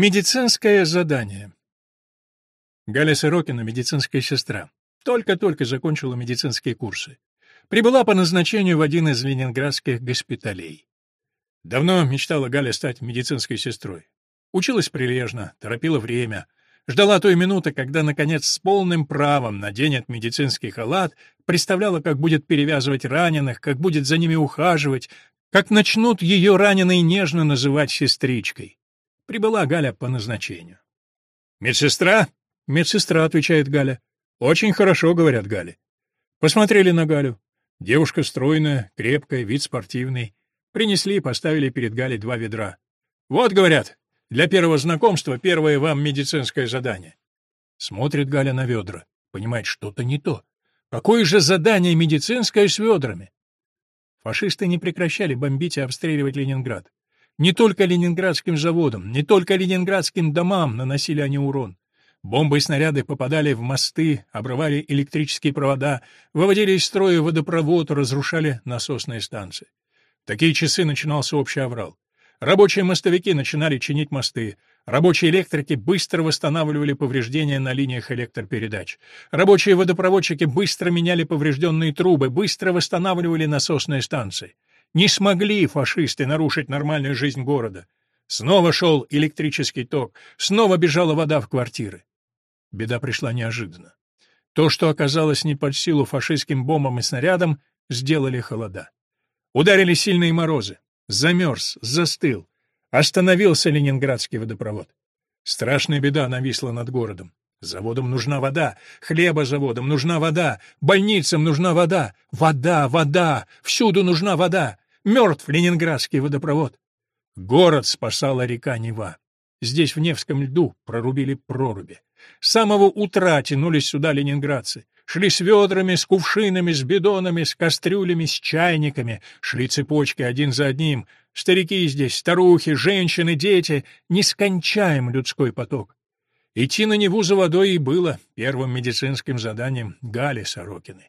Медицинское задание. Галя Сорокина, медицинская сестра. Только-только закончила медицинские курсы. Прибыла по назначению в один из ленинградских госпиталей. Давно мечтала Галя стать медицинской сестрой. Училась прилежно, торопила время. Ждала той минуты, когда, наконец, с полным правом наденет медицинский халат, представляла, как будет перевязывать раненых, как будет за ними ухаживать, как начнут ее раненые нежно называть сестричкой. Прибыла Галя по назначению. «Медсестра?» «Медсестра», — отвечает Галя. «Очень хорошо», — говорят Гале. Посмотрели на Галю. Девушка стройная, крепкая, вид спортивный. Принесли и поставили перед Галей два ведра. «Вот», — говорят, — «для первого знакомства первое вам медицинское задание». Смотрит Галя на ведра. Понимает, что-то не то. Какое же задание медицинское с ведрами? Фашисты не прекращали бомбить и обстреливать Ленинград. Не только ленинградским заводам, не только ленинградским домам наносили они урон. Бомбы и снаряды попадали в мосты, обрывали электрические провода, выводили из строя водопровод, разрушали насосные станции. В такие часы начинался общий аврал. Рабочие мостовики начинали чинить мосты. Рабочие электрики быстро восстанавливали повреждения на линиях электропередач. Рабочие водопроводчики быстро меняли поврежденные трубы, быстро восстанавливали насосные станции. Не смогли фашисты нарушить нормальную жизнь города. Снова шел электрический ток, снова бежала вода в квартиры. Беда пришла неожиданно. То, что оказалось не под силу фашистским бомбам и снарядам, сделали холода. Ударили сильные морозы. Замерз, застыл. Остановился ленинградский водопровод. Страшная беда нависла над городом. Заводам нужна вода, хлеба заводам нужна вода, больницам нужна вода, вода, вода, всюду нужна вода. Мертв ленинградский водопровод. Город спасала река Нева. Здесь в Невском льду прорубили проруби. С самого утра тянулись сюда ленинградцы. Шли с ведрами, с кувшинами, с бидонами, с кастрюлями, с чайниками. Шли цепочки один за одним. Старики здесь, старухи, женщины, дети. Нескончаем людской поток. Идти на Неву за водой и было первым медицинским заданием Гали Сорокиной.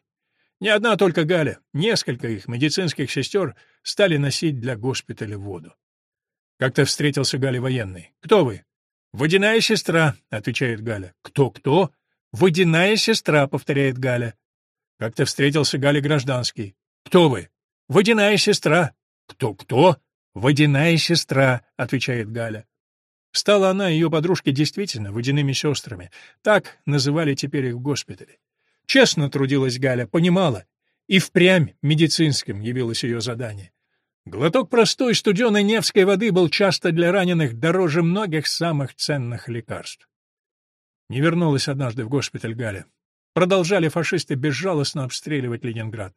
Не одна только Галя, несколько их медицинских сестер стали носить для госпиталя воду. Как-то встретился Галя военный. «Кто вы?» «Водяная сестра», — отвечает Галя. «Кто-кто?» «Водяная сестра», — повторяет Галя. Как-то встретился Галя гражданский. «Кто вы?» «Водяная сестра». «Кто-кто?» «Водяная сестра», — отвечает Галя. Стала она и ее подружки действительно водяными сестрами. Так называли теперь их в госпитале. Честно трудилась Галя, понимала. И впрямь медицинским явилось ее задание. Глоток простой студеной Невской воды был часто для раненых дороже многих самых ценных лекарств. Не вернулась однажды в госпиталь Галя. Продолжали фашисты безжалостно обстреливать Ленинград.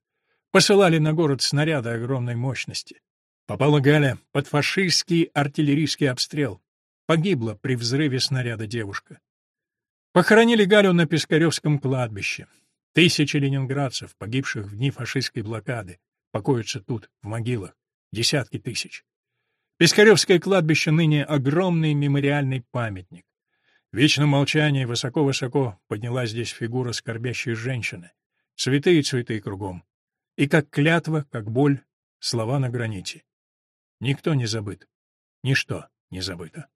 Посылали на город снаряды огромной мощности. Попала Галя под фашистский артиллерийский обстрел. Погибла при взрыве снаряда девушка. Похоронили Галю на Пискаревском кладбище. Тысячи ленинградцев, погибших в дни фашистской блокады, покоятся тут, в могилах. Десятки тысяч. Пискаревское кладбище ныне огромный мемориальный памятник. В вечном молчании высоко-высоко поднялась здесь фигура скорбящей женщины. Цветы и цветы кругом. И как клятва, как боль, слова на граните. Никто не забыт. Ничто не забыто.